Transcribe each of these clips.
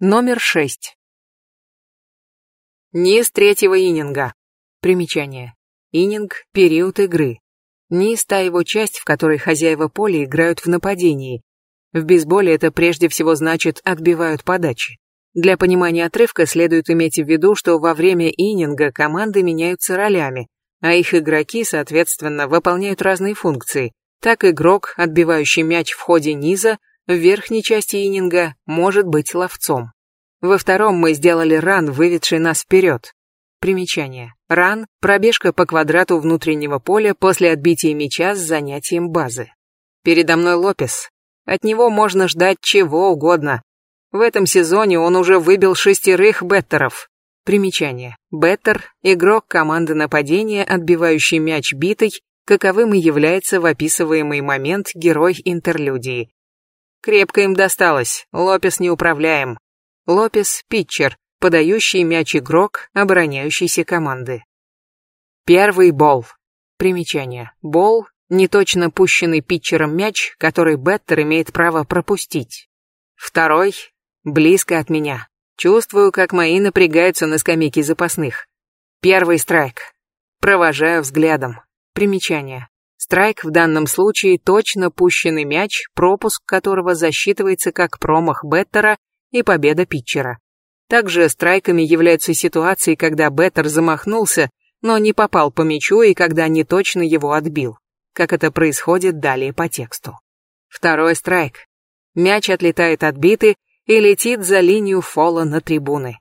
Номер 6. Низ третьего ининга. Примечание. Ининг – период игры. Низ – та его часть, в которой хозяева поля играют в нападении. В бейсболе это прежде всего значит «отбивают подачи». Для понимания отрывка следует иметь в виду, что во время ининга команды меняются ролями, а их игроки, соответственно, выполняют разные функции. Так игрок, отбивающий мяч в ходе низа, в верхней части ининга может быть ловцом. Во втором мы сделали ран, выведший нас вперед. Примечание. Ран – пробежка по квадрату внутреннего поля после отбития мяча с занятием базы. Передо мной Лопес. От него можно ждать чего угодно. В этом сезоне он уже выбил шестерых беттеров. Примечание. Беттер – игрок команды нападения, отбивающий мяч битой, каковым и является в описываемый момент герой интерлюдии. Крепко им досталось, Лопес неуправляем. Лопес – питчер, подающий мяч игрок обороняющейся команды. Первый бол. Примечание. Бол – неточно пущенный питчером мяч, который беттер имеет право пропустить. Второй – близко от меня. Чувствую, как мои напрягаются на скамейке запасных. Первый страйк. Провожаю взглядом. Примечание. Страйк в данном случае точно пущенный мяч, пропуск которого засчитывается как промах беттера и победа питчера. Также страйками являются ситуации, когда беттер замахнулся, но не попал по мячу и когда не точно его отбил, как это происходит далее по тексту. Второй страйк. Мяч отлетает от биты и летит за линию фола на трибуны.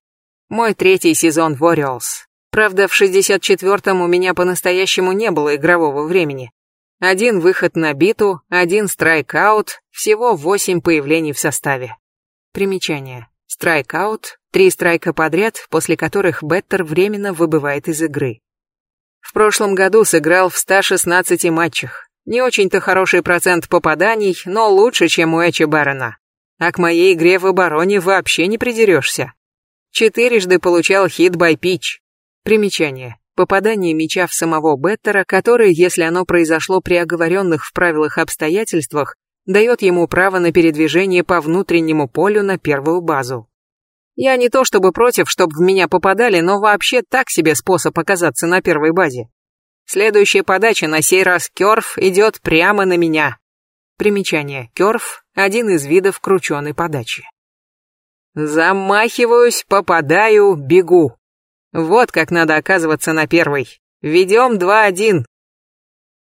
Мой третий сезон в Orioles. Правда, в 64-м у меня по-настоящему не было игрового времени. Один выход на биту, один страйкаут, всего восемь появлений в составе. Примечание. Страйкаут – три страйка подряд, после которых Беттер временно выбывает из игры. В прошлом году сыграл в 116 матчах. Не очень-то хороший процент попаданий, но лучше, чем у Эчи Баррена. А к моей игре в обороне вообще не придерешься. Четырежды получал хит бай пич. Примечание попадание мяча в самого Беттера, который, если оно произошло при оговоренных в правилах обстоятельствах, дает ему право на передвижение по внутреннему полю на первую базу. Я не то чтобы против, чтобы в меня попадали, но вообще так себе способ оказаться на первой базе. Следующая подача на сей раз кёрф идет прямо на меня. Примечание. Кёрф – один из видов крученой подачи. Замахиваюсь, попадаю, бегу. Вот как надо оказываться на первой. Ведем 2-1.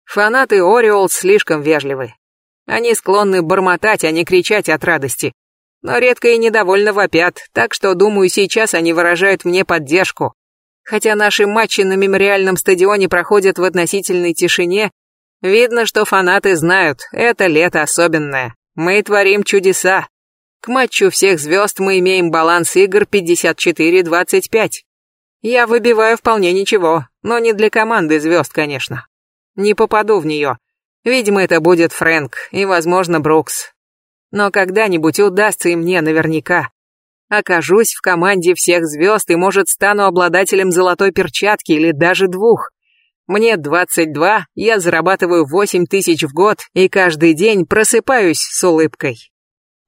Фанаты Ориол слишком вежливы. Они склонны бормотать, а не кричать от радости. Но редко и недовольно вопят, так что, думаю, сейчас они выражают мне поддержку. Хотя наши матчи на мемориальном стадионе проходят в относительной тишине, видно, что фанаты знают, это лето особенное. Мы творим чудеса. К матчу всех звезд мы имеем баланс игр 54-25. Я выбиваю вполне ничего, но не для команды звезд, конечно. Не попаду в нее. Видимо, это будет Фрэнк и, возможно, Брукс. Но когда-нибудь удастся и мне наверняка. Окажусь в команде всех звезд и, может, стану обладателем золотой перчатки или даже двух. Мне 22, я зарабатываю 8 тысяч в год и каждый день просыпаюсь с улыбкой.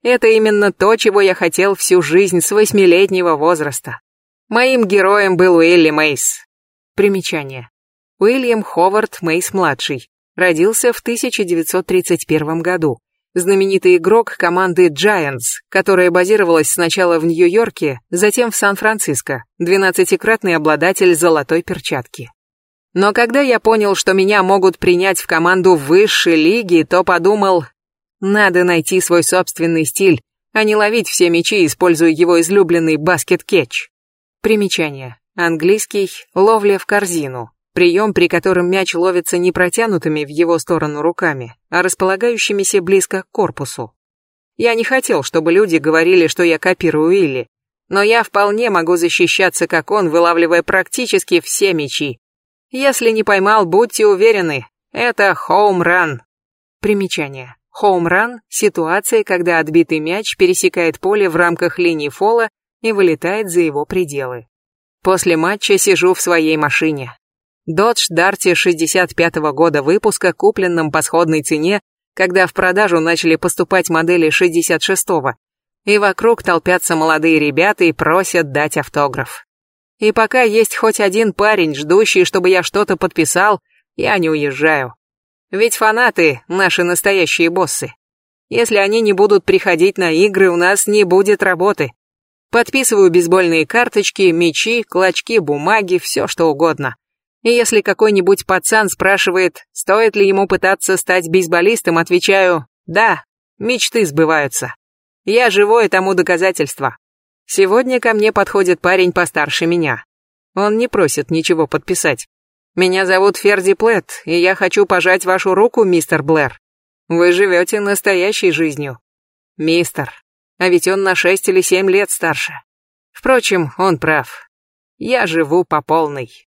Это именно то, чего я хотел всю жизнь с восьмилетнего возраста. Моим героем был Уилли Мейс. Примечание. Уильям Ховард Мейс-младший. Родился в 1931 году. Знаменитый игрок команды Giants, которая базировалась сначала в Нью-Йорке, затем в Сан-Франциско, двенадцатикратный обладатель золотой перчатки. Но когда я понял, что меня могут принять в команду высшей лиги, то подумал, надо найти свой собственный стиль, а не ловить все мячи, используя его излюбленный баскет-кетч. Примечание. Английский «ловля в корзину». Прием, при котором мяч ловится не протянутыми в его сторону руками, а располагающимися близко к корпусу. Я не хотел, чтобы люди говорили, что я копирую Илли, но я вполне могу защищаться, как он, вылавливая практически все мячи. Если не поймал, будьте уверены, это хоум-ран. Примечание. Хоум-ран – ситуация, когда отбитый мяч пересекает поле в рамках линии фола и вылетает за его пределы. После матча сижу в своей машине. Dodge Dart 65-го года выпуска, купленном по сходной цене, когда в продажу начали поступать модели 66-го. И вокруг толпятся молодые ребята и просят дать автограф. И пока есть хоть один парень, ждущий, чтобы я что-то подписал, я не уезжаю. Ведь фанаты — наши настоящие боссы. Если они не будут приходить на игры, у нас не будет работы. Подписываю бейсбольные карточки, мячи, клочки бумаги, все что угодно. И если какой-нибудь пацан спрашивает, стоит ли ему пытаться стать бейсболистом, отвечаю «Да, мечты сбываются». Я живое тому доказательство. Сегодня ко мне подходит парень постарше меня. Он не просит ничего подписать. Меня зовут Ферди Плетт, и я хочу пожать вашу руку, мистер Блэр. Вы живете настоящей жизнью. Мистер. А ведь он на шесть или семь лет старше. Впрочем, он прав. Я живу по полной.